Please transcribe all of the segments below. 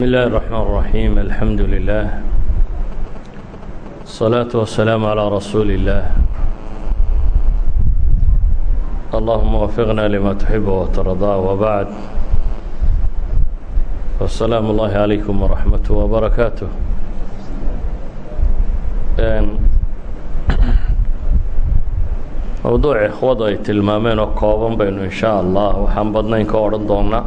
بسم الله الرحمن الرحيم الحمد لله الصلاة والسلام على رسول الله اللهم وفقنا لما تحب وترضى وبعد والسلام الله عليكم ورحمته وبركاته mowduuc ikhwadu ay tilmaameen oo kooban baynu in shaa allah waxaan badnayn ka odhan doonaa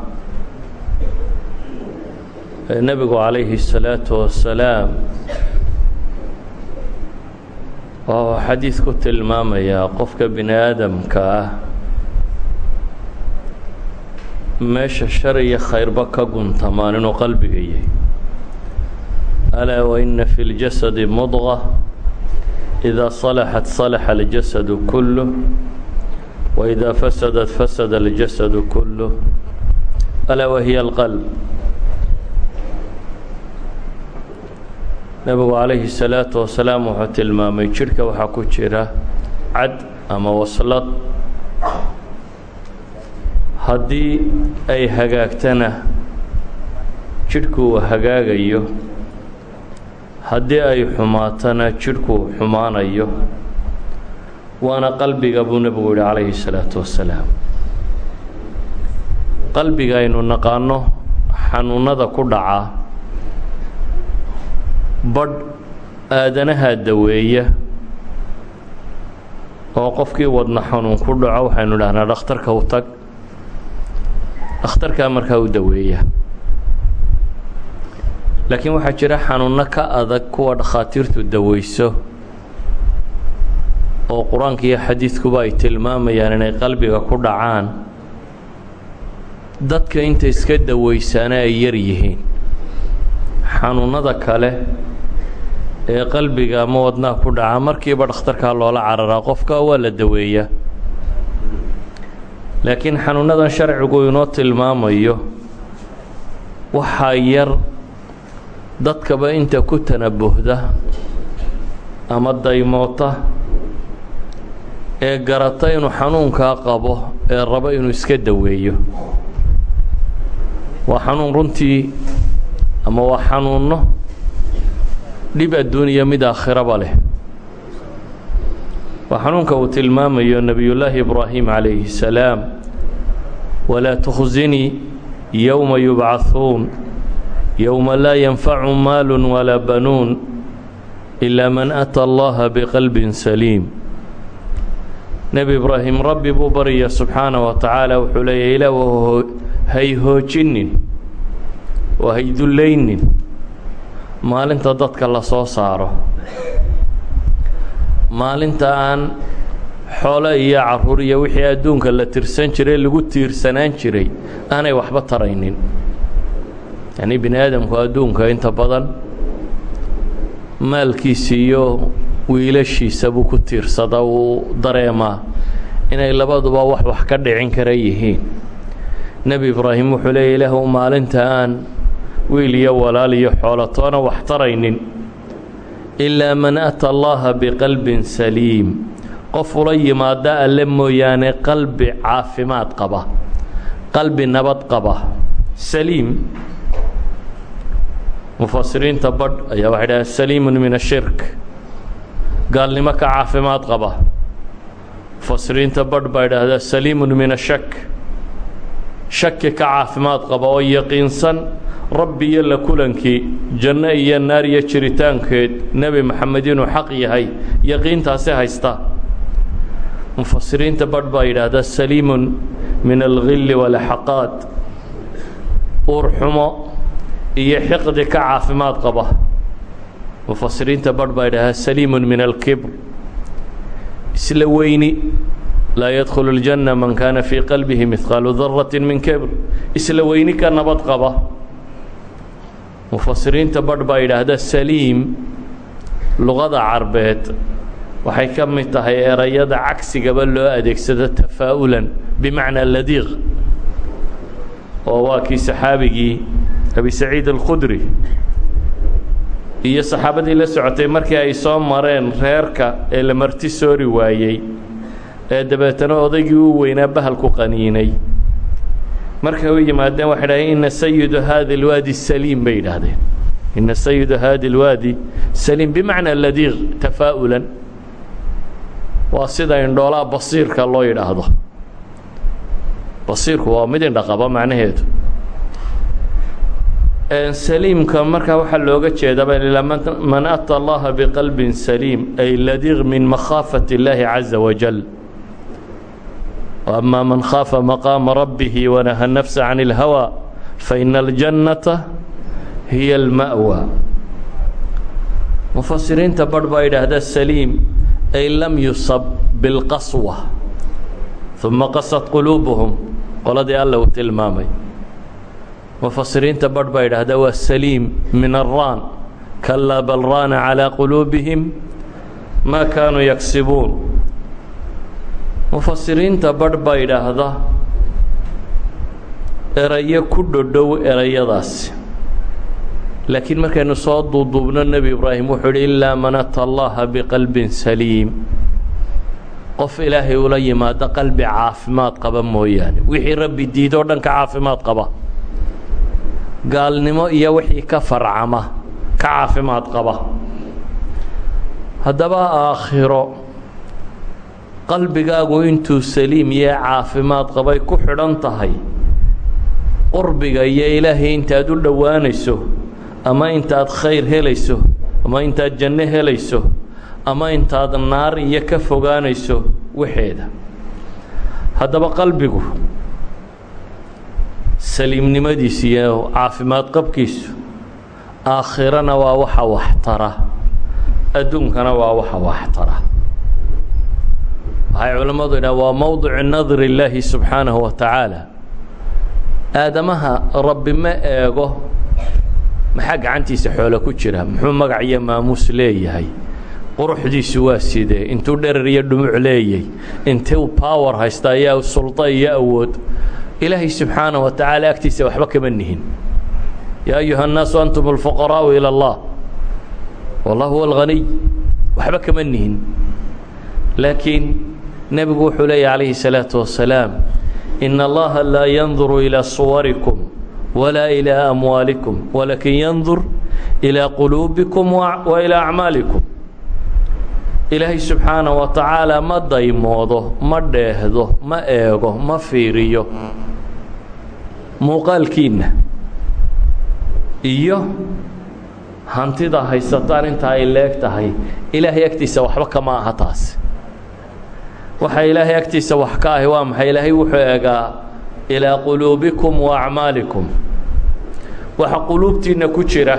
nebigu calayhi الsalaatu wasalaam waa xadiid ku tilmaamayaa qofka bini aadamka ah meesha shar iyo khayrba ka guntamaan inuu qalbiga yahay alaa waina fi اljasadi mudqa إida صalaxat صalaxa اljasadu kulh وإida fasadat fasada اljasadu kulh alaa wahiya اlqalb nabigu calayhi salaatu wasalaam wuxuu tilmaamay jidhka waxaa ku jira cad ama waslad. Haddii ay hagaagtana jidhku uu hagaagayo. Haddii ay xumaatana jidhku xumaanayo. Waana qalbiga buu nebigu yihi calayhi salaatu wasalaam qalbiga aynu naqaano xanuunada ku dhacaa badh aadanaha daweeya oo qofkii wadna xanuun ku dhaco waxaynu dhahnaa dhakhtarka u tag. Dhakhtarkaa markaa u daweeya. Laakiin waxaa jira xanuunno ka adag kuwa dhakhaatiirtu daweyso oo qur'aanka iyo xadiidkuba ay tilmaamayaan inay qalbiga ku dhacaan. Dadka inta iska daweysaana ay yar yihiin. Xanuunnada kale ee qalbiga ama wadnaha ku dhaca markiiba dhakhtarkaa loola cararaa qofka waa la daweeyaa. Laakiin xanuunnadan sharcigu inoo tilmaamayo waxaa yar dadkaba inta ku tanabuhda ama daymoota ee garata inuu xanuunkaa qabo ee rabo inuu iska daweeyo. Waa xanuun runtii ama waa xanuunno dhib adduuniya mid aakhiraba leh. Waa xanuunka uu tilmaamayo nebiyullaahi ibraahim calayhi salaam walaa tukhsinii yowma yubcahuun yowma laa yanfacu maalu walaa banuun ilaa man ata allaha biqalbin saliim. Nebi ibraahim rabbi buu barya subxaana wa tacaala wuxuu leeyahy ilaa hay hoojinin oo hay dullaynin maalinta dadka la soo saaro. Maalinta aan xoolo iyo carruur iyo wixii adduunka la tirsan jiray lagu tiirsanaan jiray aanay waxba taraynin. Yacnii bini aadamku adduunka inta badan maalkiisa iyo wiilashiisa buu ku tiirsada uu dareemaa inay labaduba wax wax ka dhicin kara yihiin. Nebi ibraahim wuxuu leeya ilaahu maalinta aan wiil iyo walaal iyo xoolatoona wax taraynin ilaa man ata allaha biqalbin saliim. Qof ula yimaada alle mooyaane qalbi caafimaad qaba qalbi nabad qaba. Saliim mufasiriinta badh ayaa waxay dhahaan saliimun min ashirk gaalnimo ka caafimaad qaba. Mufasiriinta badh baa idhaahdaa saliimun min ashak shaki ka oo yaqiinsan rabbi iyo la kulankii janno iyo naar iyo jiritaankeed nebi moxamed inuu xaq yahay yaqiintaasi haysta. Mufasiriinta badh baa yidhaahdaa saliimun min alghilli walaxaqaad uur xumo iyo xiqdi ka caafimaad qaba. Mufasiriinta badh baa yidhaahdaa saliimun min alkibr isla weyni laa yadkhulu اljanna man kaana fii qalbihi midqaalu darati min kibr. Isla weyni ka nabad qaba mufasiriinta badh baa yidhaahda saliim luqada carbeed waxay ka mid tahay erayada cagsigaba loo adeegsado tafaa'ulan bimacnaa ladiiq oo waa kii saxaabigii abi saciid alkhudri iyo saxaabadii la socotay markii ay soo mareen reerka ee la marti soori waayey ee dabeetana odaygii u weynaa bahalku qaniinay markay u yimaadeen waxay dhahdeen ina sayidu hadi اlwaadi saliim bay yidhaahdeen ina sayidu hadi اlwaadi saliim bimacnaa ladiiq tafaa'ulan waa sida indhoolaa basiirka loo yidhaahdo basiirku waa mid indhaqaba macnaheedu saliimka markaa waxaa looga jeedaa man ata allaha biqalbin saliim ay ladiiq min makhaafat اllaahi caza wajal وأma man khaafa maqaama rabbihi wanaha nafsa can اlhawى faina اljannata hiya اlma'wى mufasiriinta barh baa yidhaahda saliim ay lam yusab biاlqaswa ثuma qasad quluubuhum qoladii alla uu tilmaamay mufasiriinta barh baa yidhaahda waa saliim min araan kalaa bal raana calىa quluubihim ma kaanuu yagsibuun mufasiriinta barh baa yidhaahda erayo ku dhodhow erayadaasi laakiin markaynu soo duuduubno nebi ibraahim wuxuu idhi ilaa man ata allaha biqalbin saliim. Qof ilaahay ula yimaado qalbi caafimaad qaba mooyaane. Wixii rabbi diidoo dhan ka caafimaad qaba. Gaalnimo iyo wixii ka farcama ka caafimaad qaba. Haddaba aakhiro qalbigaagu intuu saliim iyo caafimaad qabay ku xidhan tahay qurbiga iyo ilaahay intaad u dhowaanayso ama intaad khayr helayso ama intaad janno helayso ama intaad naar iyo ka fogaanayso waxeeda. Haddaba qalbigu saliimnimadiisu iyo caafimaad qabkiisu aakhirana waa waxa waxtara adduunkana waa waxa waxtara waxay culammadu idhaha waa mowdicu nadri illaahi subxaanahu wa tacaala. Aadamaha rabbi ma eego maxaa gacantiisa xoolo ku jira? Muxuu magac iyo maamuus leeyahay. Quruxdiisu waa sidee? Intuu dherer iyo dhumuc leeyay intuu power haysta ayaa sulda iyo awood ilaahay subxaanahu wa tacaala agtiisa waxba kama nihin. Yaa ayuha annaasu antum alfuqaraa'u ila allah. Wallah huwa alghaniy waxba kama nihin. Laakiin nebigu wuxuu leeya calayhi الsalaaةu wasalaam in allaha laa yanduru ilىa suwarikum walaa ilىa amwaalikum walakin yandur ilىa quluubikum wa ilىa acmaalikum ilaahay subxaanaه wa tacaala ma daymoodo ma dheehdo ma eego ma fiiriyo muuqaalkiinna iyo hantida haysataan inta ay leeg tahay ilaahay agtiisa waxba kama aha taasi waxa ilaahay agtiisa wax ka ahi waa maxay? Ilaahay wuxuu eegaa ilaa quluubikum wa acmaalikum. Waxa quluubtiinna ku jira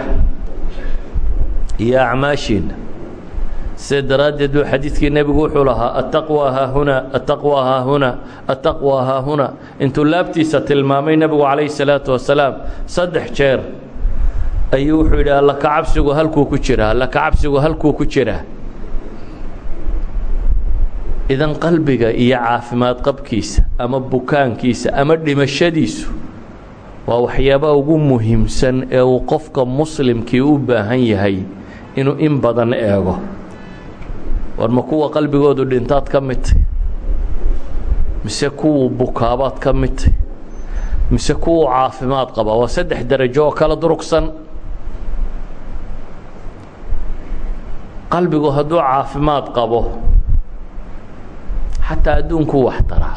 iyo acmaashiinna. Sida daraaddeed buu xadiidkii nebigu wuxuu lahaa attaqwa haahuna attaqwa haahuna attaqwa haahuna intuu laabtiisa tilmaamay nebigu calayhi salaatu wasalaam saddex jeer ayuu wuxuu yidhi alla kacabsigu halkuu ku jiraa alla kacabsigu halkuu ku jiraa idan qalbiga iyo caafimaad qabkiisa ama bukaankiisa ama dhimashadiisu waa waxyaabaha ugu muhiimsan ee uu qofka muslimkii u baahan yahay inuu in badan eego. War ma kuwa qalbigoodu dhintaad ka midtay mise kuwuu bukaabaad ka midtay mise kuwuu caafimaad qaba? Waa saddex darajo oo kala durugsan. Qalbigu hadduu caafimaad qabo xataa adduunkuu wax taraa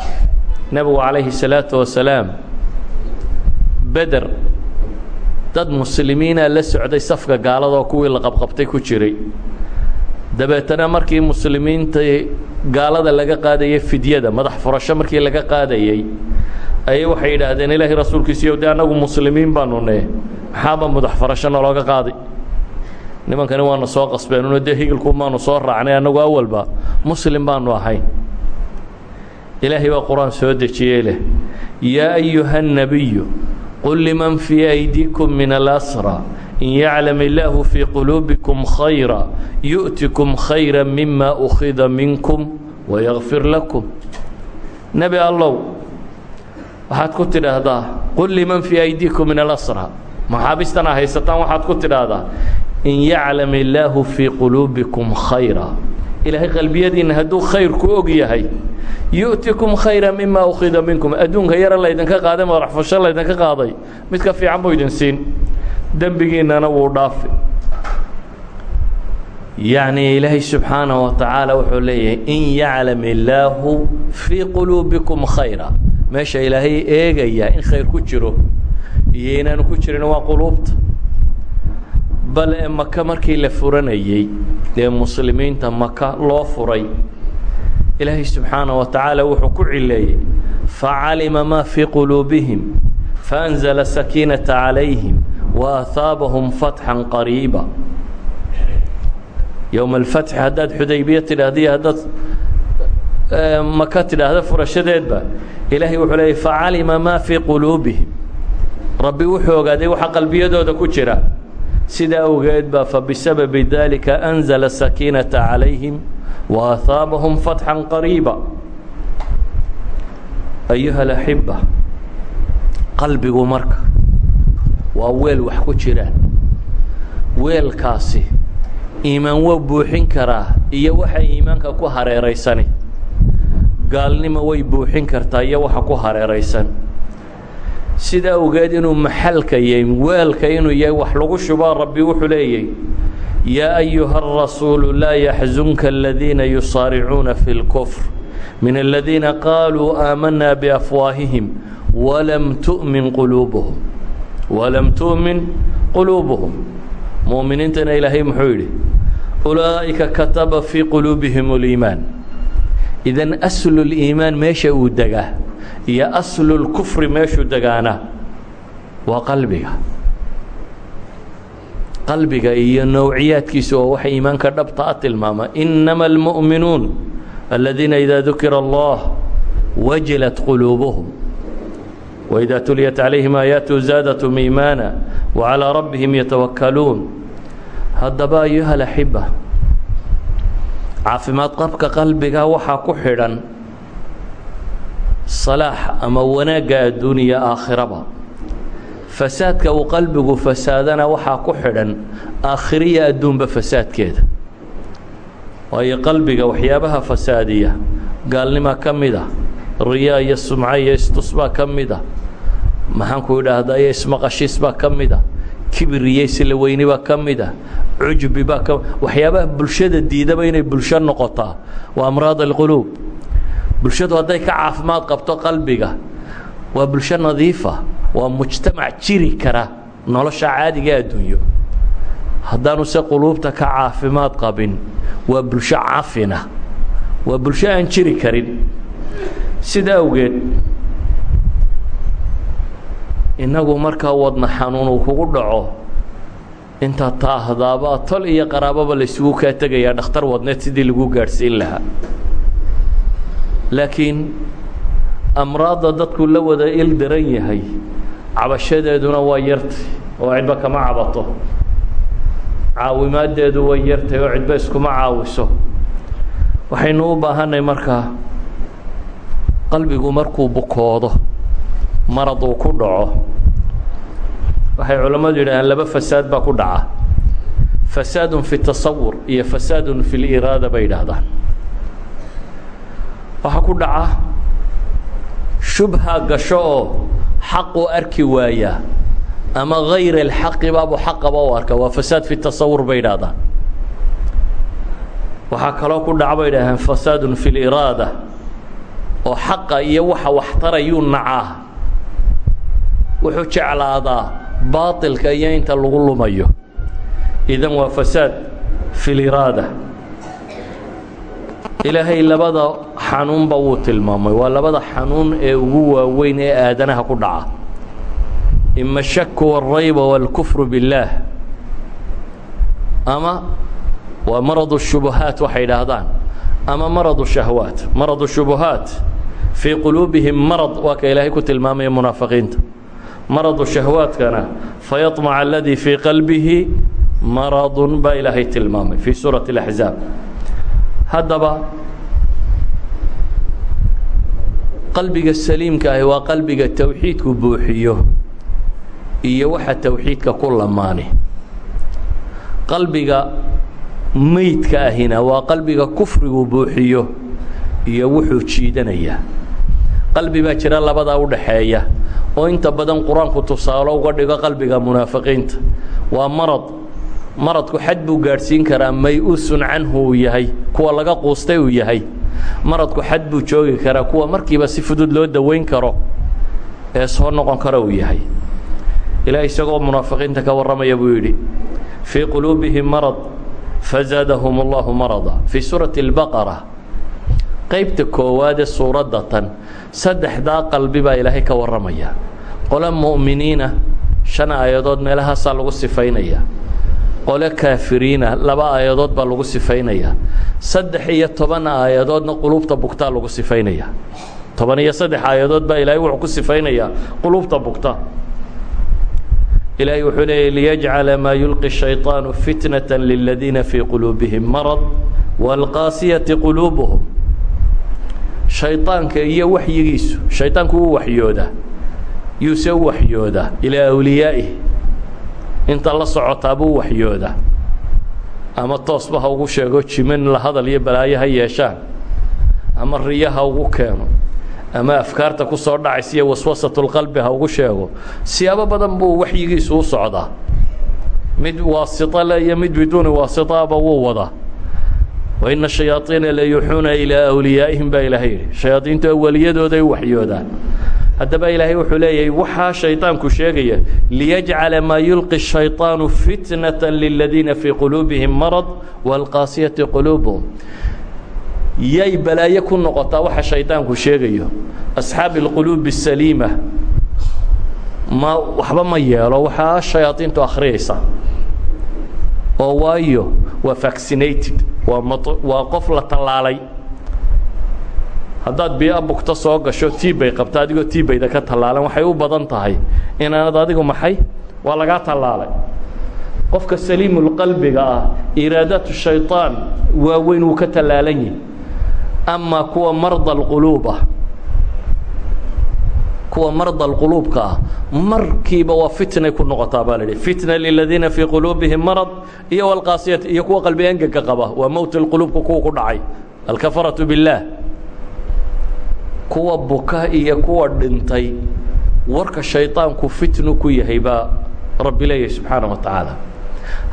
nebigu calayhi الsalaatu wasalaam beder dad muslimiina la socday safka gaaladaoo kuwii la qabqabtay ku jiray. Dabeetana markii muslimiinta gaalada laga qaadayay fidyada madax furasho markii laga qaadayey ayay waxay yidhaahdeen ilaahay rasuulkiisiiyo de annagu muslimiin baanu ne maxaaba madax furasho nalooga qaaday nimankani waana soo qasbeenuno dee higilku maanu soo raacnay annagu awalba muslim baanu ahayn ilaahay baa qur'aan soo dejiyey leh yaa ayuha الnabiyu qul liman fii aydiikum min alasra in yaclam illaahu fii quluubikum khayra yu'tikum khayra mima ukhida minkum wayakfir lakum nebi allow waxaad ku tidhaahdaa qul liman fii aydiikum min alasra maxaabistana haysataan waxaad ku tidhaahdaa in yaclam illaahu fii quluubikum khayra ilaahay qalbiyadiinna hadduu khayr ku og yahay yu'tikum khayra mima ukhida minkum. Adduunka yara laydinka qaaday madax fusho laydinka qaaday. Mid ka fiican buu idin siin. Dembigiinnana wuu dhaafi. Yacni ilaahay subxaanaه wa tacaala wuxuu leeyahay in yaclam illaahu fii quluubikum khayra. Meesha ilaahay eegaya in khayr ku jiro iyo inaanu ku jirin waa quluubta. Bal ee maka markii la furanayey ee muslimiinta maka loo furay ilaahay subxaana wa tacaala wuxuu ku cileeyey facalima maa fii quluubihim faanzala sakiinata calayhim wa aahaabahum fatxan qariiba. Yowma alfatxi haddaad xudaybiya tidhaahdiiyo haddaad maka tidhaahda furashadeedba ilaahay wuxuu leeyay facalima maa fii quluubihim. Rabbi wuxuu ogaaday waxa qalbiyadooda ku jira. Sidaa awgeed baa fabisababi anzala sakiinata calayhim waahaabahum fatxan qariiba ayuha alaxiba qalbigu marka waa weel wax ku jiraan weelkaasi iimaan waa buuxin karaa iyo waxa iimaanka ku hareeraysani gaalnimo way buuxin kartaa iyo waxa ku hareeraysan sida awgeed inuu maxalka yahay weelka inuu yahay wax lagu shubaa rabbi wuxuu leeyay yaa ayuha الrasuulu laa yaxzunka aladiina yusaaricuuna fi اlkfr min aladiina qaaluu aamanaa biafwaahihim walam tu'min quluubuhum walam tu'min quluubuhum mu'miniintana ilaahay muxuu yidhi ulaa'ika kataba fii quluubihim اliimaan idan aslu اliimaan meesha uu degaa iyo aslu اlkufri meeshuu degaana waa qalbiga qalbiga iyo nowciyaadkiisa oo waxa iimaanka dhabta a tilmaama. Inama almu'minuun aladiina idaa dukira allah wajilat quluubuhum waidaa tuliyat calayhim aayaatu zaadatum iimaana wacalىa rabbihim yatawakkaluun. Haddaba ayuha alaxiba caafimaad qabka qalbiga waxaa ku xidhan salaax ama wanaagga adduuniya aakhiraba fasaadka uu qalbigu fasaadana waxaa ku xidhan aakhiriya adduunba fasaadkeeda. Waayo qalbiga waxyaabaha fasaadiya gaalnima ka mid a riyaa iyo sumco iyo istusbaa ka mid a maxaanku idhaahdaa iyo ismaqashiis baa ka mid a kibir iyo isla weyni baa ka mid a cujbi baa ka waxyaabaha bulshada diidaba inay bulsho noqotaa waa amraad alquluub. Bulshadu hadday ka caafimaad qabto qalbiga waa bulsho nadiifa waa mujtamac jiri kara nolosha caadiga adduunyo. Haddaanu se quluubta ka caafimaad qabin waa bulsho cafina waa bulsho aan jiri karin. Sida awgeed innagu markaa wadna xanuun uu kugu dhaco intaa taahdaaba tol iyo qaraababa laysugu kaa tegayaa dhakhtar wadneed sidii lagu gaadhsiin lahaa. Laakiin amraadda dadku la wada il daran yahay cabashadeeduna waa yartay oo cidba kama cabato. Caawimaaddeedu way yartay oo cidba iskuma caawiso. Waxaynu u baahanay markaa qalbigu markuu bukoodo marad uu ku dhaco. Waxay culammadu yidhahdeen laba fasaad baa ku dhaca. Fasaadun fi tasawur iyo fasaadun fi liraada bay yidhaahdaan. Waxaa ku dhaca shubha gasho oo xaqu arki waayaa ama hayr alxaqi baabu xaqaba u arka. Waa fasaad fi tasawur bay yidhaahdaan waxaa kaloo ku dhaca bay yidhahdeen fasaadun fi liraada oo iyo waxa waxtarayuu nacaa. Wuxuu jeclaadaa baatilka iyo inta lagu lumayo. Idan waa fasaad fi liraada ilaahay labada xanuunba wuu tilmaamay waa labada xanuun ee ugu waaweyn ee aadanaha ku dhaca ima shaku wاlrayba wاlkufru biاllaah ama waa marad الshubuhaat waxay idhaahdaan ama marad shahwaat marad shubuhaat fii quluubihim marad waa ka ilaahay ku tilmaamaya munaafiqiinta maradu shahwaadkana fayaطmac aladii fii qalbihi maradun baa ilaahay tilmaamay fii suuraةi اlaxzaab haddaba qalbiga saliimka ahi waa qalbiga towxiidku buuxiyo iyo waxa towxiidka ku lamaani qalbiga meydka ahina waa qalbiga kufrigu buuxiyo iyo wuxuu jiidanayaa qalbi baa jira labadaa u dhaxeeya oo inta badan qur'aanku tusaalo uga dhigo qalbiga munaafiqiinta. Waa marad maradku xad buu gaadhsiin karaa may-uusun canhu uu yahay kuwa laga quustay uu yahay maradku xad buu joogi karaa kuwa markiiba si fudud loo daweyn karo ee soo noqon kara uu yahay. Ilaah isagoo munaafiqiinta ka warramaya buu yidhi fii quluubihim marad fazaadahum allahu marada. Fii suurati اlbaqara qaybta koowaad ee suuradda tan saddexdaa qalbi baa ilaahay ka warramaya. Qole mu'miniina shan aayadood meelahaasaa lagu sifaynaya qole kaafiriina laba aayadood baa lagu sifaynaya saddex iyo toban aayadoodna quluubta bugtaa lagu sifaynaya toban iyo saddex aayadood baa ilaahay wuxuu ku sifaynayaa quluubta bugta ilaahay wuxuu leeyay liyajcala maa yulqi shayطaanu fitnaة liladiina fii quluubihim marad wاlqaasiyati quluubuhum shayطaanka iyo waxyigiisu shayطaanku wuu waxyoodaa yuuse u waxyoodaa ilaa awliyaa'ih inta la socotaa buu waxyoodaa. Ama toosba ha ugu sheego jiman la hadal iyo balaayo ha yeeshaan. Ama riyo ha ugu keeno. Ama afkaarta ku soo dhacaysa iyo waswasatulqalbi ha ugu sheego. Siyaabo badan buu waxyigiisu u socdaa. Mid waasito le iyo mid biduuni waasitaaba wuu wadaa. Wa ina la yuuxuuna ilaa awliyaa'ihim baa ilaahay yidhi. Shayaadiintu awaliyadooday u waxyoodaan haddaba ilaahay wuxuu leeyahay waxaa shayطaanku sheegaya liyajcala maa yulqi shayطaanu fitnaة liladiina fii quluubihim marad wاlqaasiyati quluubuhum yay balaayo ku noqotaa waxa shayطaanku sheegayo asxaabi اlquluubi الsaliima ma waxba ma yeelo waxaa shayaadiintu akhriyaysa oo waayo waa vaccinated waa m waa qof la tallaalay haddaad biyo bugto soo gasho tiibbay qabta adigoo tiibbayda ka tallaalan. Waxay u badan tahay inaanad adigu maxay? Waa lagaa tallaalay. Qofka saliimulqalbiga ah iraadaatu shayطaan waaweyn wuu ka tallaalan yihi amaa kuwa marda alquluub ah kuwa marda alquluubka ah markiiba waa fitnay ku noqotaa baa la idhi fitna liladiina fii quluubihim marad iyo walqaasiyati iyo kuwa qalbi qaba. Waa mowt lquluubka kuwa ku dhacay. Alkafaratu biاllaah kuwa buka iyo kuwa dhintay. Warka shayطaanku fitnu ku yahay baa rabbi leeyahay subxaanaه wa tacaala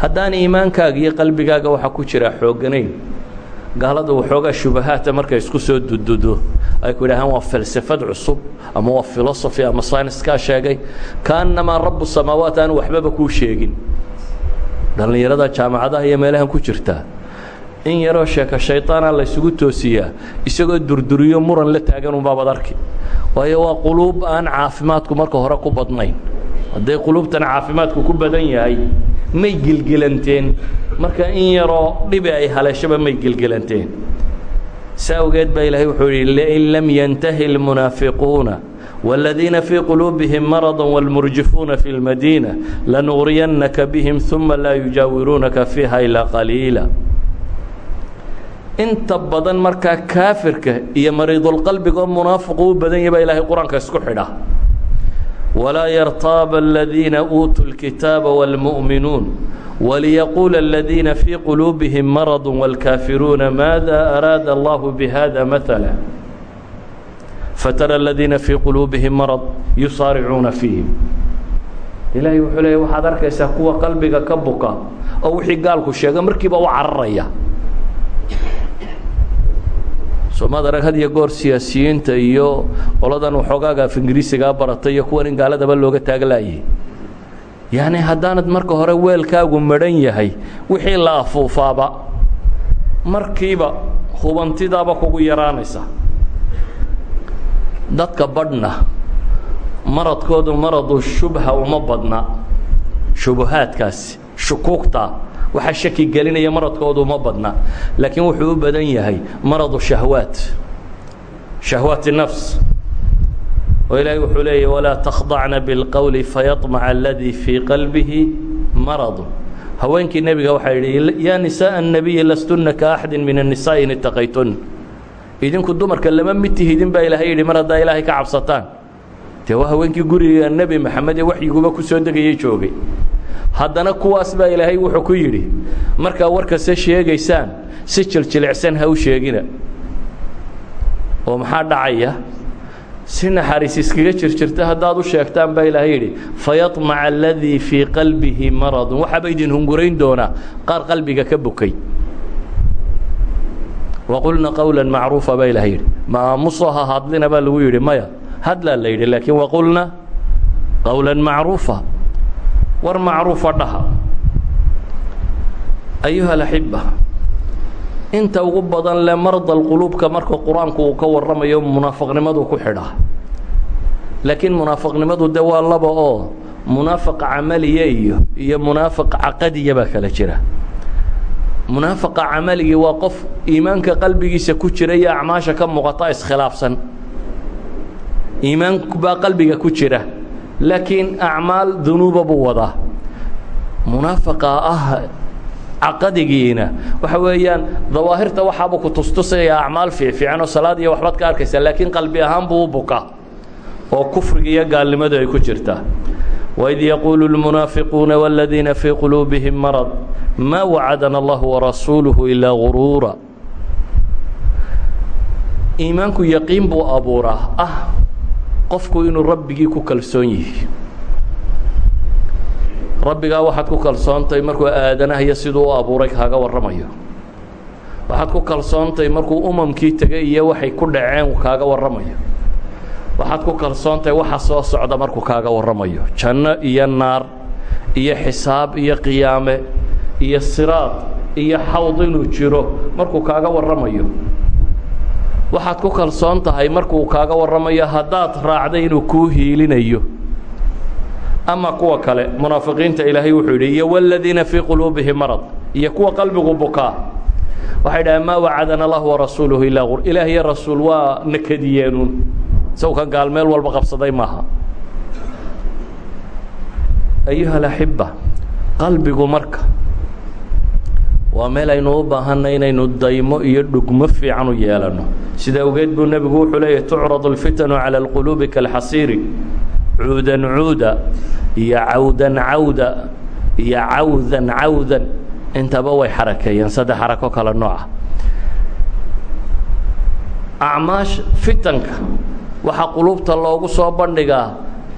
haddaan iimaankaaga iyo qalbigaaga waxaa ku jira xoogganayn gaalada waxoogaa shubahaata markay isku soo dududo ay ku yidhahaan waa falsafad cusub ama waa filosofi ama sayniskaa sheegay kaannamaa rabu samaawaat aanu waxbaba kuu sheegin. Dhallinyarada jaamacadaha iyo meelahan ku jirtaa in yaroo sheeka shayطaana laysugu toosiyaa isagoo durduriyo muran la taagan unbaabad arki waayo waa quluub aan caafimaadku marka hore ku badnayn hadday quluubtan caafimaadku ku badan yahay may gelgelanteen marka in yaroo dhibi ay haleeshaba may gelgelanteen sa awgeed baa ilaahay wuxuu yidhi lain lam yantahi اlmunaafiquuna والذiina fii quluubihim marضa wاlmurjifuuna fi اlmadiina lanugriyannaka bihim ثuma laa yujaawiruunaka fiiha ilaa qaliila inta badan markaa kaafirka iyo mariidulqalbiga oo munaafiqu u badan yah baa ilaahay qur'aanka isku xidha. Walaa yartaaba aladiina uutuu lkitaaba wاlmu'minuun waliyaquula aladiina fii quluubihim maradu wاlkaafiruuna maada araada allahu bihada maala fatara aladiina fii quluubihim marad yusaaricuuna fiihim. Ilaahay wuxuu leeya waxaad arkaysaa kuwa qalbiga ka buka oo wixii gaalku sheega markiiba u cararaya soomaad arag had iyo goor siyaasiyiinta iyo qoladan waxoogaaga af ingiriisigaa baratay iyo kuwan in gaaladaba looga taaglaayay yacni haddaanad marka hore weelkaagu madhan yahay wixii la afuufaaba markiiba hubantidaaba kugu yaraanaysa. Dadka badhna maradkoodu maradu shubha uma badna shubuhaadkaasi shukuugta waxaa shaki gelinaya maradkoodu uma badna laakiin wuxuu u badan yahay maradu shahwaat shahwaati nafs oo ilaahay wuxuu leeyahy walaa takhdacna biاlqowli fayaطmaca aladii fii qalbihi maradu haweenkii nebiga waxaa yidhi yaa nisaءa الnabiyi lastunna ka axadi min الnisaءi in itaqaytun idinku dumarka lama mid tihidin baa ilaahay yidhi mar haddaa ilaahay ka cabsataan dee waa haweenkii guriga nebi maxamed ee waxyiguba ku soo degayay joogay haddana kuwaas baa ilaahay wuxuu ku yidhi markaa warkase sheegaysaan si jiljilicsan ha u sheegina. Oo maxaa dhacaya? Si naxariis iskaga jirjirta haddaad u sheegtaan baa ilaahay yidhi fayaطmaca aladii fii qalbihi maradun. Waxaaba idin hungurayn doonaa qaar qalbiga ka bokay waqulna qowla macruufa baa ilahay yidhi ma aamuso ha hadlina baa lagu yidhi maya hadlaa la yidhi laakiin waqulna qowla macruufa war macruufa dhaha. Ayuha alaxiba inta ugu badan le mardal quluubka marka qur'aanku uu ka warramayo munaafiqnimadu ku xidha. Laakiin munaafiqnimadu de laba oo munaafiq camaliya iyo iyo munaafiq caqadiya baa kala jira. Munaafiqa camaligi waa qof iimaanka qalbigiisa ku jira iyo acmaasha ka muuqata iskhilaafsan. Iimaan baa qalbiga ku jira laakiin acmaal dunuuba buu wadaa. Munaafiqa ah caqadigiina. Waxa weeyaan dawaahirta waxaabuu ku tustusaya acmaal fiicfiican oo salaad iyo waxbaad ka arkaysaa laakiin qalbi ahaan buu u buka oo kufriga iyo gaalnimadu ay ku jirtaa waid yaquulu lmunaafiquuna wاladiina fii quluubihim marad maa wacadana allahu warasuuluhu ilaa guruura. Iimaanku yaqiin buu abuuraa. Ah qofku inuu rabbigii ku kalsoon yihi rabbigaa waxaad ku kalsoontahay markuu aadanaha iyo siduu u abuuray kaaga warramayo. Waxaad ku kalsoontahay markuu umamkii tegay iyo waxay ku dhaceen kaaga warramayo. Waxaad ku kalsoontahay waxa soo socda markuu kaaga warramayo. Janno iyo naar iyo xisaab iyo qiyaame iyo siraad iyo xawd inuu jiro markuu kaaga warramayo waxaad ku kalsoon tahay markuu kaaga warramayo haddaad raacday inuu kuu hiilinayo. Ama kuwa kale munaafiqiinta ilaahay wuxuu yidhi iyo wاladiina fii quluubihim marad. Iyo kuwa qalbigu bukaa. Waxay dhaheen maa wacadana allahu warasuuluhu ilaa qur ilaah rasuul waa nakadiyeenuun sawkan gaal meel walba qabsaday maaha. Ayuha alaxiba qalbigu marka waa meel aynu u baahanay inaynu daymo iyo dhugmo fiican u yeelanno sida awgeed buu nebigu wuxuu leeyahy tucradu اlfitanu calى اlquluubi kalxasiiri cuudan cuuda iyo cawdan cawda iyo cawdan cawdan intaba way xarakeeyeen saddex xarako kale nooca acmaash fitanka waxaa qulubta loogu soo bandhigaa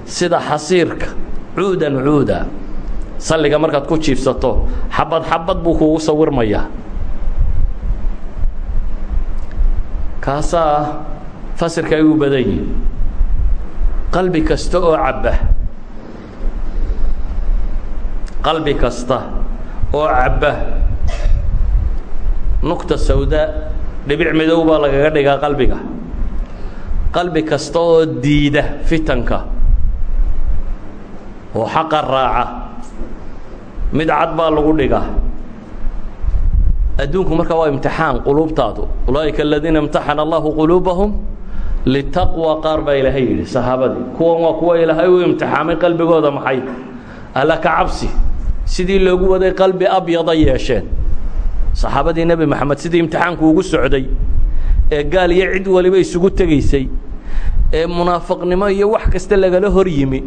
sida xasiirka cuudan cuuda salliga markaad ku jiibsato xabad xabad buu kuugu sawirmayaa kaasaa fasirka ay u badan yihiin qalbi kasta oo cabba. Qalbi kasta oo cabba. Nugta sawda dhibic midow baa lagaga dhigaa qalbiga. Qalbi kasta oo diida fitanka. Oo xaqa raaca mid cad baa lagu dhigaa. Adduunku marka waa imtixaan quluubtaadu. Ulaa'ika aladiina imtaxana allahu quluubahum litaqwa qaar baa ilaahay yidhi saxaabadii kuwan waa kuwa ilaahay u imtixaamay qalbigooda maxay? Alla ka cabsi. Sidii loogu waday qalbi abyada yeesheen. Saxaabadii nebi moxamed sidii imtixaanku ugu socday ee gaal iyo cid waliba isugu tegaysay ee munaafiqnimo iyo wax kasta lagala hor yimi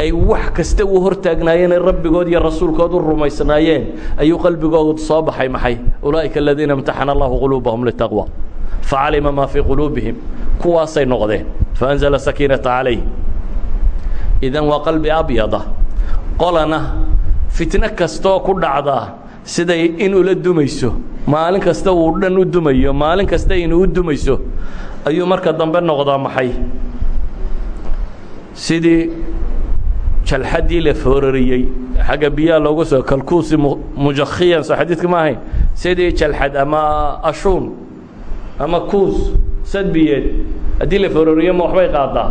ay wax kasta u hortaagnaayeen ee rabbigood iyo rasuulkood u rumaysnaayeen ayuu qalbigoodu soo baxay maxay? Ulaa'ika aladiina imtaxana allahu quluubahum litaqwa facalima maa fii quluubihim. Kuwaasay noqdeen. Faanzala sakiinata calayh idan waa qalbi abyada. Qolana fitno kastaoo ku dhacdaa siday in ula dumayso. Maalin kasta uu dhan u dumayo maalin kasta inuu u dumayso ayuu marka dambe noqdaa maxay sidii jalxaddii la foorariyey xagga biyaha loogu soo kalkuusi mujakhiyan soo xadiidka ma ahayn. Sidii jalxad ama ashuun ama kuus sadbiyeed haddii la foorariyo ma waxbay qaadaa.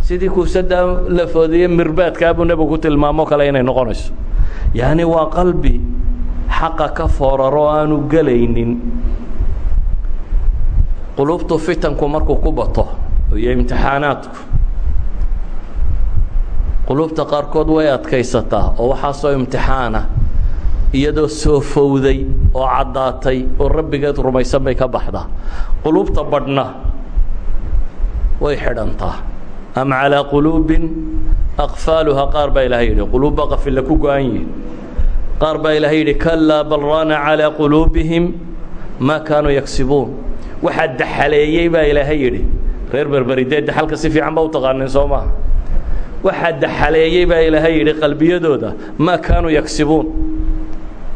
Sidii kuusaddaa la foodiye mirbaadkaabuu nebigu ku tilmaamo kale inay noqonayso. Yacni waa qalbi xaqa ka fooraro aanu gelaynin qulubtu fitanku markuu ku bato iyo imtixaanaadku qulubta qaarkood way adkaysataa oo waxaasoo imtixaana iyadoo soo fowday oo caddaatay oo rabbigeed rumaysan bay ka baxdaa qulubta badhna way xidhantaa. Am calىa quluubin aqfaaluhaa? Qaar baa ilahay yidhi quluubba qafilla ku go-an yihiin qaar baa ilahay yidhi kalaa bal raana calىa quluubihim maa kaanuu yagsibuun waxaa daxaleeyey baa ilaahay yidhi. Reer berberidee daxalka si fiican ba u taqaanin soo maaha waxaa daxaleeyey baa ilaahay yidhi qalbiyadooda maa kaanuu yagsibuun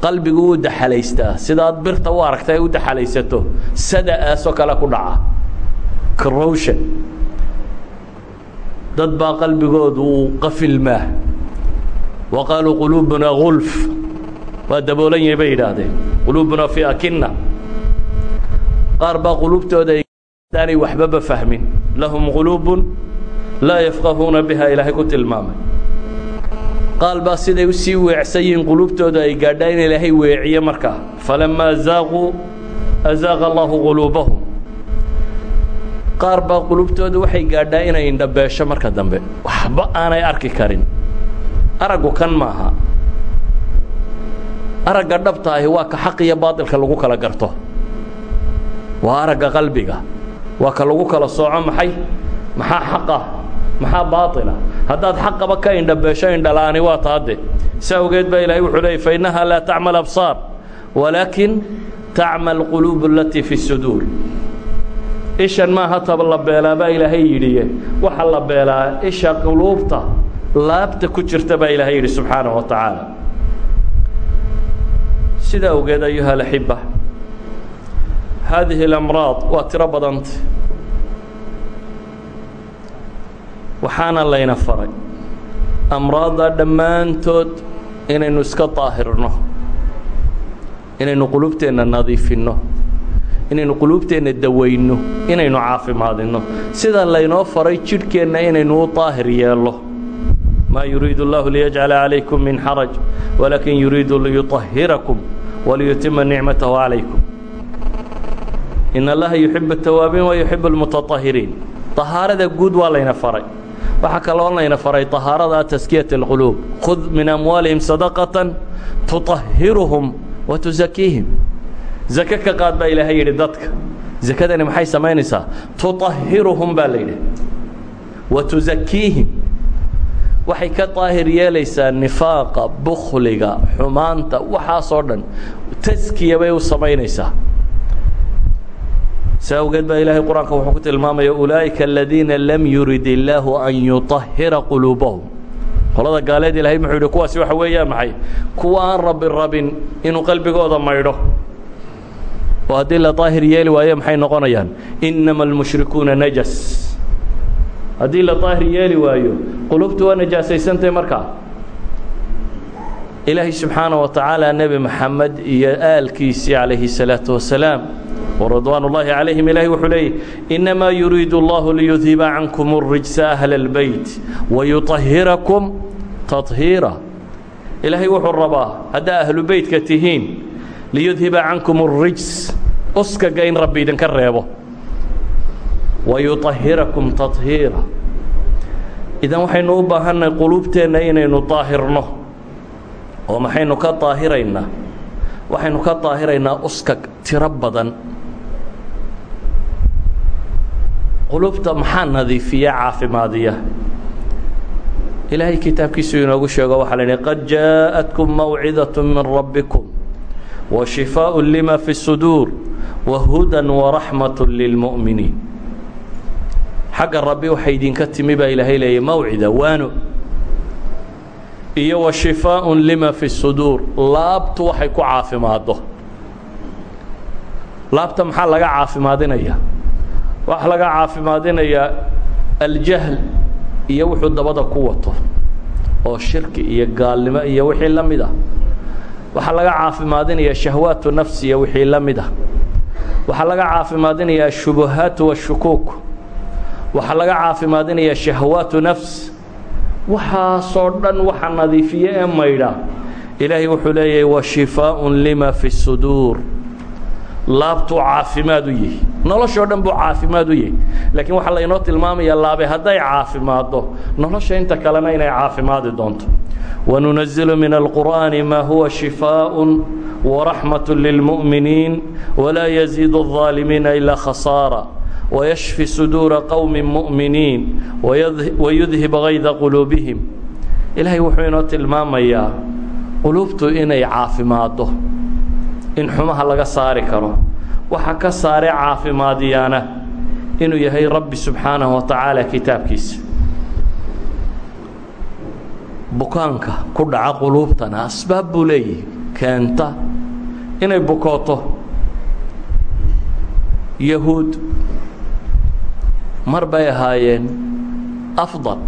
qalbigu wuu daxalaystaa sidaad birta u aragta ay u daxalaysato sada-aasoo kale ku dhaca. Corrosion. Dad baa qalbigoodu uu qafilmaa wa qaaluu quluubunaa gulf. Waa daboolan yahay bay yidhaahdeen. Quluubunaa fii akina qaar baa quluubtooda fahmin. Lahum quluubun laa yafqahuuna biha ilaahay ku tilmaamay. Qaal baa siday u sii weecsan yihiin quluubtooda ay gaadhaa in ilaahay weeciye markaa. Falamaa zaaquu azaaqa allahu quluubahum. Qaar baa qulubtooda waxay gaadhaa inay indhabeesho marka dambe. Waxba aanay arki karin. Araggu kan maaha. Aragga dhabta ahi waa ka xaq iyo baatilka lagu kala garto. Waa aragga qalbiga. Waa ka lagu kala sooco maxay? Maxaa xaqah maxaa baatila haddaad xaqaba ka indhabeesho indhala'ani waa taade si awgeed baa ilaahay wuxuu leeyay fa innahaa laa tacma absaar walaakin tacma alquluub alatii fi suduur. Ishan maaha taba la beelaa baa ilaahay yidhiye. Waxa la beelaa isha quluubta laabta ku jirta baa ilaahay yidhi subxaanaه wa tacaala. Sida awgeed ayuha alaxiba haadihi اlamraad waa tiro badanta waxaana layna faray amraadda dhammaantood inaynu iska daahirno inaynu qulubteenna nadiifinno inaynu quluubteenna dawayno inaynu caafimaadinno sida laynoo faray jidhkeenna inaynu u daahir yeello maa yuriidu اllahu liyajcala calaykum min xaraj walaakin yuriidu liyuطahirakum waliyutima nicmatahu calaykum in allaha yuxibu الtawaabiin wa yuxibu اlmutaطahiriin طahaarada guud waa layna faray waxaa kaloo layna faray طahaarada taskiyaة اlquluub khud min amwaalihim sadaqaةa tuطahiruhum wa tusakiihim zake ka qaad baa ilaahay yidhi dadka zakadani maxay samaynaysaa tuطahiruhum baa la yidhi wa tusakiihim waxay ka daahir yeelaysaa nifaaqa bukhliga xumaanta waxaasoo dhan taskiya bay u samaynaysaa si awgeed baa ilaahay qur-aanka wuxuu ku tilmaamaya ulaa'ika aladiina lam yurid illaahu an yuطahira quluubahum qolada gaaleed ilahay muxuu yidhi kuwaasi waxa weeyaan maxay kuwa aan rabi rabin inuu qalbigooda maydho oo haddii la daahir yeeli waayo maxay noqonayaan inama almushrikuuna najas haddii la daahir yeeli waayo qulubtu waa najaasaysantay markaa ilaahay subxaanaه wa tacaala nebi moxamed iyo aalkiisii calayhi الsalaaةu wasalaam وridوaan الlahi عalayhim ilahi wuxuu leeyay inamaa yuriidu اllahu liyudhiba cankum الrijsa أhla الbeyt wayuطahirakum taطhiira ilaahay wuxuu rabaa haddaa ahlu beytka tihiin liyudhiba cankum الrijs uskaga in rabbi idinka reebo wayuطahirakum taطhiira idan waxaynu u baahannahay quluubteenna inaynu daahirno oo maxaynu ka daahiraynaa waxaynu ka daahiraynaa uskag tiro badan qulubta maxaa nadiifiya caafimaadiya ilaahay kitaabkiisu inoogu sheego waxaa la yidhi qad jaaءatkum mawcidaة min rabbikum wa shifaaء lima fi الsuduur wa hudan waraxmaة lilmu'miniin xagga rabbi waxay idinka timi baa ilaahay leeyay mawcida waano iyo wa shifaaء lima fi الsuduur laabtu waxay ku caafimaaddo laabta maxaa laga caafimaadinaya waxaa laga caafimaadinayaa aljahl iyo wuxuu dabada ku wato oo shirki iyo gaalnimo iyo wixii la mid ah waxaa laga caafimaadinaya shahwaatu nafsi iyo wixii la mid ah waxaa laga caafimaadinaya ashubuhaat washukuuk waxaa laga caafimaadinaya shahwaatu nafs waxaasoo dhan waxa nadiifiye ee maydha ilaahay wuxuu leeyahay wa shifaaء lima fi الsuduur laabtuu caafimaad u yihi noloshoo dhan buu caafimaad u yahi laakiin waxaa laynoo tilmaamaya laabe hadday caafimaaddo nolosha inta kalena inay caafimaadi doonto wanunazilu min alqur'aani maa huwa shifaaء waraxmaة lilmu'miniin walaa yaziidu الظaalimiina ilaa khasaara ويشفي صدور qوم مؤمiنiiن ويdهب غayda qلوبهم ilaahay wuxuu inoo tilmaamayaa quluubtu inay caafimaaddo in xumaha laga saari karo. Waxa ka saare caafimaadiyaana inuu yahay rabbi subxaanahu wa tacaala kitaabkiisa. Bukaanka ku dhaca quluubtana asbaab buu leeyahay. Keenta inay bukooto. Yahuud mar bay ahaayeen afdal.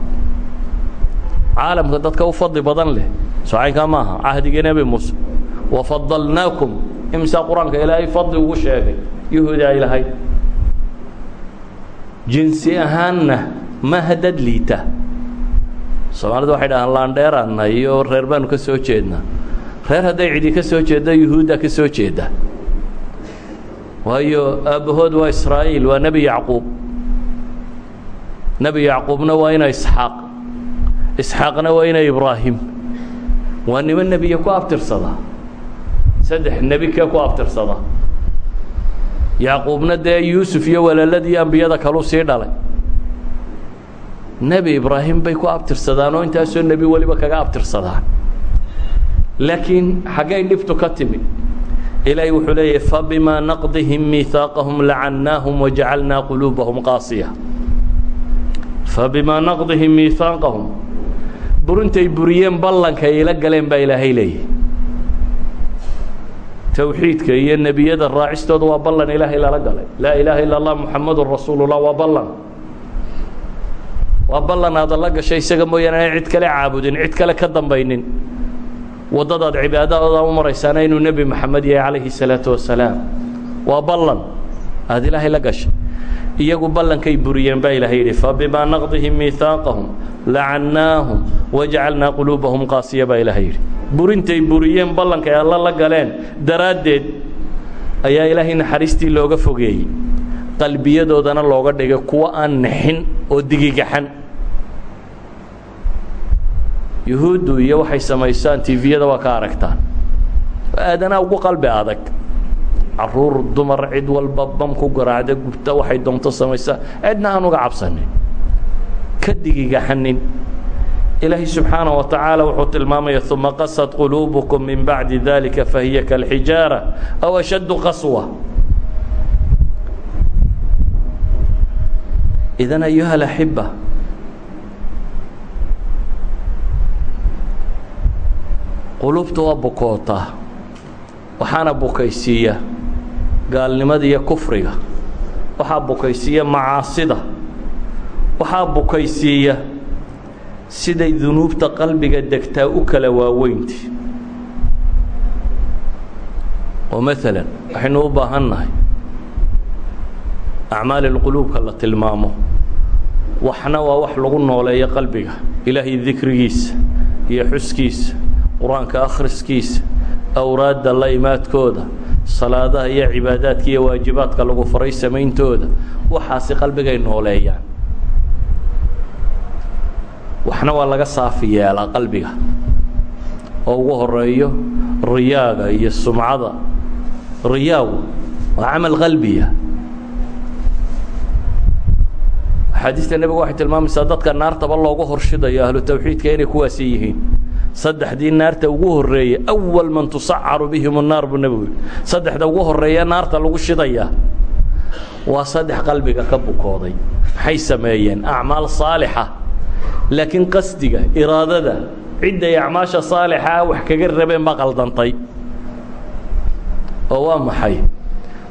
Caalamka dadka u fadli badan leh socaynkaa maaha cahdigii nebi muuse wafadalnaakum imsaa qur'aanka ilaahay fadli ugu sheegay yahuudi ay lahayd. Jinsi ahaanna maaha dad liita. Soomaalidu waxay dhahaan laandheeraanna iyo reer baanu ka soo jeednaa reer hadday cidi ka soo jeeddo yuhuudda ka soo jeeda waayo aabbahood waa israa'iil waa nebi yacquub. Nebi yacquubna waa ina isxaaq. Isxaaqna waa ina ibraahim. Waa niman nebiya ku abtirsada saddex nebi kee ku abtirsada yacquubna dee yuusuf iyo walaaladii ambiyada kaluu sii dhalay. Nebi ibraahim bay ku abtirsadaan oo intaasoo nebi weliba kaga abtirsadaan laakiin xaggay dhibtu ka timi. Ilaahay wuxuu leeyahy fabimaa naqdihim miihaaqahum lacannaahum wajacalnaa quluubahum qaasiya. Fabimaa naqdihim miihaaqahum burintay buriyeen ballanka ila galeen baa ilaahay leeyahy towxiidka iyo nebiyada raacistooda waa ballan ilaahay lala galay. Laa ilaaha illa allah muxamadun rasuulullah waa ballan. Waa ballan aada la gashay isaga mooyaane aan cid kale caabudin cid kale ka dambaynin. Waddadaad cibaadadooda u maraysaana inuu nebi moxamed yahay calayhi salaatu wasalaam waa ballan. Aada ilaahay la gashay. Iyagu ballankay buriyeen baa ilaahay yidhi fabimaa naqdihim miihaaqahum lacannaahum wajacalnaa quluubahum qaasiya baa ilaahay yidhi burintay buriyeen ballankay alla la galeen daraaddeed ayaa ilaahay naxariistii looga fogeeyey. Qalbiyadoodana looga dhigay kuwo aan nixin oo digigaxan. Yuhuuddu iyo waxay samaysaan tiviyada waa ka aragtaan. Aadanaa ugu qalbi adag. Caruur dumar cid walba bam ku garaacda gubta waxay doonto samaysaa cidna aan uga cabsanin. Ka digigaxanin ilaahay subxaanaه wa tacaala wuxuu tilmaamaya uma qasad quluubukum min bacdi dalika fahiya kalxijaara aw ashaddu qaswa. Idan ayuha alaxiba quluubta waa bukootaa waxaana bukaysiiya gaalnimada iyo kufriga waxaa bukaysiiya macaasida waxaa bukaysiiya siday dunuubta qalbiga degtaa u kala waaweynti. Oo maalan waxaynu u baahan nahay lquluubka la tilmaamo waxna waa wax lagu nooleeyo qalbiga ilaahay dikrigiisa iyo xuskiisa qur'aanka akhriskiisa awraadda la imaadkooda salaadaha iyo cibaadaadka iyo waajibaadka lagu faray samayntooda waxaasi qalbigay nooleeyaan waxna waa laga saafi qalbiga. Oo ugu horeeyo riyaaga iyo sumcada. Riyaagu waa camal qalbiya. Axaadiista nebigu waxay tilmaamaysaa dadka naartaba loogu horshidayo ahlu tawxiidka inay kuwaasi yihiin. Saddexdii naarta ugu horreeyey awal man tusacaru bihim الnaar buu nebigu saddexda ugu horreeya naarta lagu shidayaa waa saddex qalbiga ka bukooday. Maxay sameeyeen? Acmaal saalixa laakiin qasdiga iraadada cidday acmaasha saalixaa ah wax kaga rabeen ma qaldantay. Oo waa maxay?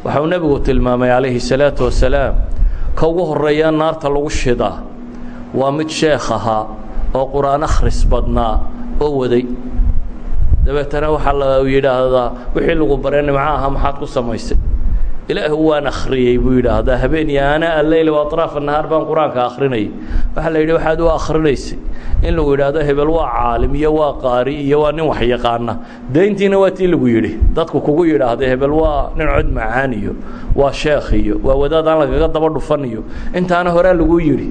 Waxau nebigu tilmaamay calayhi salaatu wasalaam ka ugu horreeyaa naarta lagu shidaa waa mid sheekh oo qur'aan akhris badnaa oo waday. Dabeetana waxaa la yidhaahdaa wixii lagu barena maxaa maxaad ku samaysay? Ilaahu waan akhriyey buu yidhaahdaa habeen iyo aanaa alleyl wa aطraafa nahaar baan qur'aanka akhrinayay waxaa la yidhi waxaad u akhrinaysay in lagu yidhaahdo hebel waa caalim iyo waa qaari iyo waa nin wax yaqaana. Deyntiina waa tii lagu yidhi. Dadku kugu yidhaahda hebel waa nin cod macaan iyo waa sheekh iyo waa wadaad aan lagaga daba dhufan iyo intaana horaa lagu yidhi.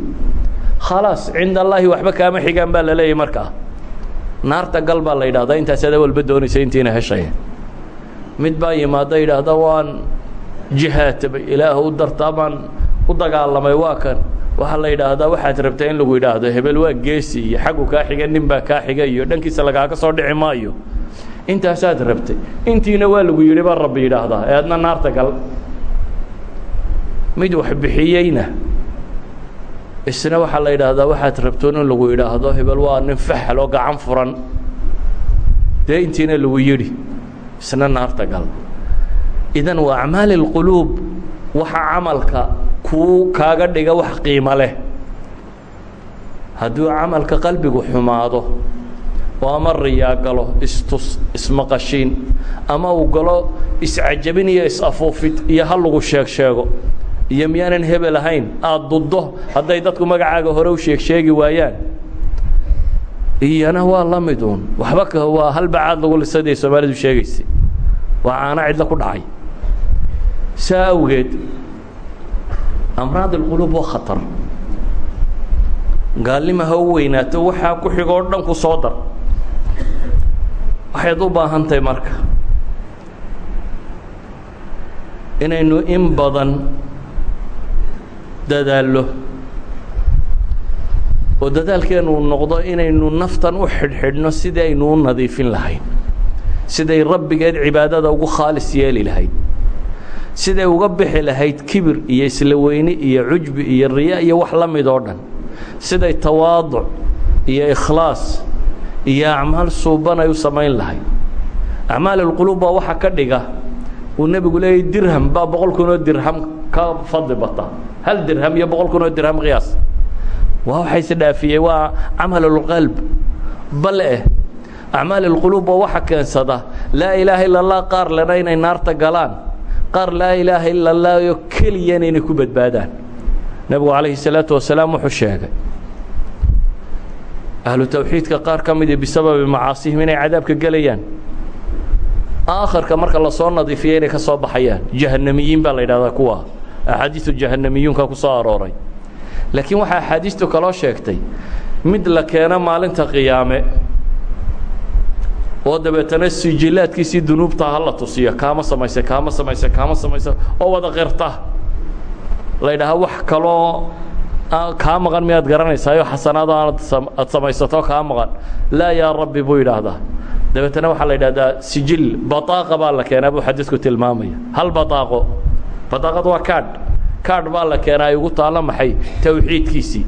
Khalaas cinda allaahi waxba kaama xigaan baa la leeyahy markaa naarta gal baa la yidhahdaa intaas ada walba doonaysa intiina heshaya mid baa yimaada yidhaahda waan jihaatabay ilaah u dartaa u dagaalamay waa kan. Waxaa la yidhaahdaa waxaad rabtaa in lagu yidhaahdo hebel waa geesi iyo xaggu kaa xiga nin baa kaa xiga iyo dhankiisa lagaaga soo dhici maayo. Intaasaad rabtay intiina waa lagu yidhi baa rabbi yidhaahdaa ee naarta gal mid wax bixiyeyna. Isna waxaa la yidhaahdaa waxaad rabtoon in lagu yidhaahdo hebel waa nin faxal oo gacan furan. Dee lagu yidhi isna naarta gal idan waa acmaali اlquluub waxa camalka kuu kaaga dhiga wax qiimo leh. Hadduu camalka qalbigu xumaado oo ama riyaa galo istus ismaqashiin ama uu galo iscajabin iyo is-afuufid iyo ha lagu sheeg sheego iyo miyaanan hebel ahayn aada duddo hadday dadku magacaaga hore u sheeg sheegi waayaan. Iyana waa la mid uun. Waxba waa halbacaad lagu lisadii soomaalidu sheegaysay waa caano cidlo ku dhacay saa awgeed amraad alquluub waa khatar. Gaalnima ha u weynaato waxaa ku xigoo dhan ku soo dar. Waxayd u baahan tahay marka inaynu in badan dadaallo. Oo dadaalkeenu noqdo inaynu naftan u xidhxidhno sidii aynu u nadiifin lahayn siday rabbigeed cibaadada ugu khaalis yeeli lahayd siday uga bixi lahayd kibir iyo isla iyo cujbi iyo riya iyo wax la mid oo dhan. Siday tawaaduc iyo ikhlaas iyo acmaal suuban ay u samayn lahayd. Acmaal alquluub baa waxa ka dhiga uu nebigu leeyay dirham baa boqol kun oo dirham ka fadli bata. Hal dirham iyo boqol kun oo dirham qiyaas. Waa waxa isdhaafiyey waa camalulqalb bal eh acmaal alquluub baa waxa keensada laa ilaaha illa allah qaar lena inay naarta galaan qaar laa ilaaha ila allah oo keliyana inay ku badbaadaan. Nebigu calayhi salaatu wasalaam wuxuu sheegay ahlu tawxiidka qaar ka midii bisababi macaasihim inay cadaabka gelayaan. Aakharka marka la soo nadiifiya inay ka soo baxayaan jahanamiyiin baa la yidhahdaa kuwa axaadiisu jahanamiyuunka ku soo arooray. Laakiin waxaa axaadiistu kaloo sheegtay mid la keeno maalinta qiyaame oo dabeetana sijilaadkiisii dunuubta ha la tusiyo. Kaama samaysa kaama samaysa kaama samaysa. Oo wada qirta. La wax kaloo kaa maqan miyaad garanaysaayo xasanaado aad samaysato kaa maqan. Laa yaa rabbi buu yidhaahdaa. Dabeetana waxaa la sijil baaaqa baa la keenaa buu xadiisku tilmaamaya. Hal baaaqo baaaqad waa kaadh. Kaadh baa la keenaa ugu taalla maxay? Tawxiidkiisii.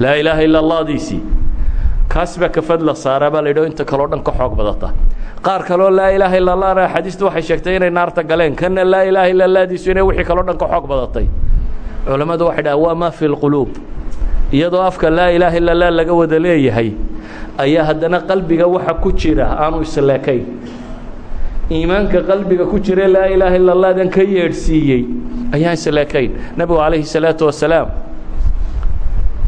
Laa ilaaha illa allahdiisii kaas baa kafad la saaraa baa la yidhi o inta kaleo dhan ka xoog badata. Qaar kaloo laa ilaaha illa allahna xadiistu waxay sheegtay inay naarta galeen. Kana laa ilaaha illa allahdiisu inay wixii kaloo dhan ka xoog badatay. Culammadu waxay dhaha waa maa fi iyadoo afka laa ilaaha illa allah laga wada leeyahay ayaa haddana qalbiga waxa ku jira aanu isleekayn iimaanka qalbiga ku jira laa ilaaha illa allahdan ka yeedhsiiyey ayaan isleekayn nebigu calayhi salaatu wasalaam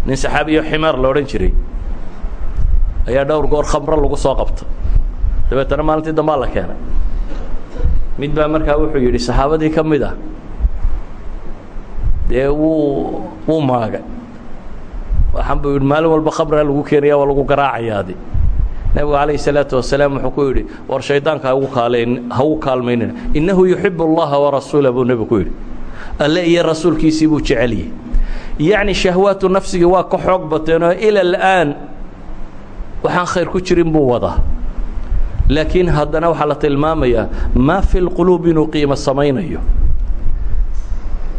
nin saxaabiyo ximaar la odhan jiray ayaa dhowr goor khamro lagu soo qabta dabeetana maalintii dambaa la keenay. Mid baa markaa wuxuu yidhi saxaabadii ka mid ah. Dee wuu wuu maagay. Waxaan buu yidhi maalin walba khamraa lagu keenaya waa lagu garaacayaadi nebigu calayhi salaatu wasalaam wuxuu ku yidhi war shaydaanka haugu kaalen ha ugu kaalmaynina innahu yuxibu allaha warasuula buu nebigu ku yidhi. Alle iyo rasuulkiisii buu jeceliyey yacni shahwaatu nafsigii waa ka xoog bateenoo ila al'aan waxaan khayr ku jirin buu wadaa. Laakiin haddana waxaa la tilmaamayaa maa fi lquluub inuu qiimo samaynayo?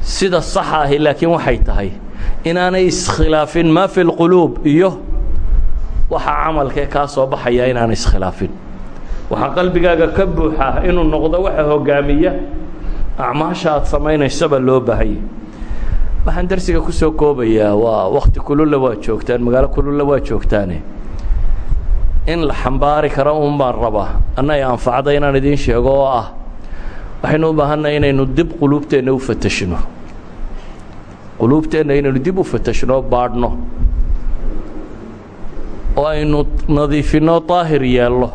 Sida saxa ahi laakiin waxay tahay inaanay iskhilaafin maa fi lquluub iyo waxaa camalkee kaa soo baxaya inaanay iskhilaafin. Waxaa qalbigaaga ka buuxa inuu noqdo waxa hogaamiya acmaasha aad samaynaysaba loo baahanya waxaan darsiga ku soo koobayaa waa wakti kululla waa joogtaan magaalo kululla waa joogtaane in la xambaari karo un baan rabaa anna anfacda inaan idiin sheego oo ah waxaynu u baahannahay inaynu dib quluubteenna u fatashno quluubteenna inaynu dib u fatashno baadhno. Oo aynu nadiifinno daahir yeelno.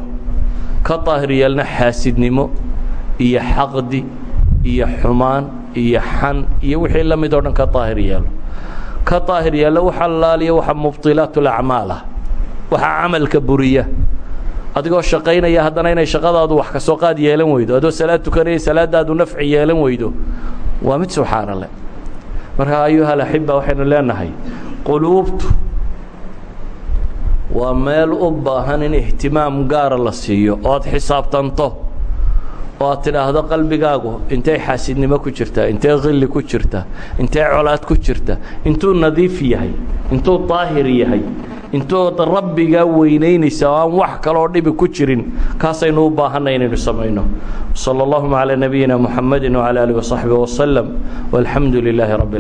Ka daahir yeelno xaasidnimo iyo xaqdi iyo xumaan iyo xan iyo wixii la mid oo dhan ka daahir yeelo ka daahir yeello waxa laaliya waxa mubطilaat اlacmaal ah waxaa camalka buriya. Adigoo shaqaynaya haddana inay shaqadaadu wax ka soo qaad yeelan weydo. Adoo salaad tukanaya salaadaadu nafci yeelan weydo. Waa mid subxaana leh marka ayuha alaxiba waxaynu leenahay quluubtu waa meel u baahan in ihtimaam gaara la siiyo oo aad xisaabtanto oo aad tidhaahdo qalbigaagu intay xaasidnimo ku jirtaa intee khilli ku jirta intee colaad ku jirta intuu nadiif yahay intuu daahir yahay intood rabbigaa weynaynaysa oo aan wax kaloo dhibi ku jirin kaasaynu u baahanay inaynu samayno salى اllahuma calى nabiyina muxamadi wعalى alih وصaxbi وslm والxamdu lilaahi rab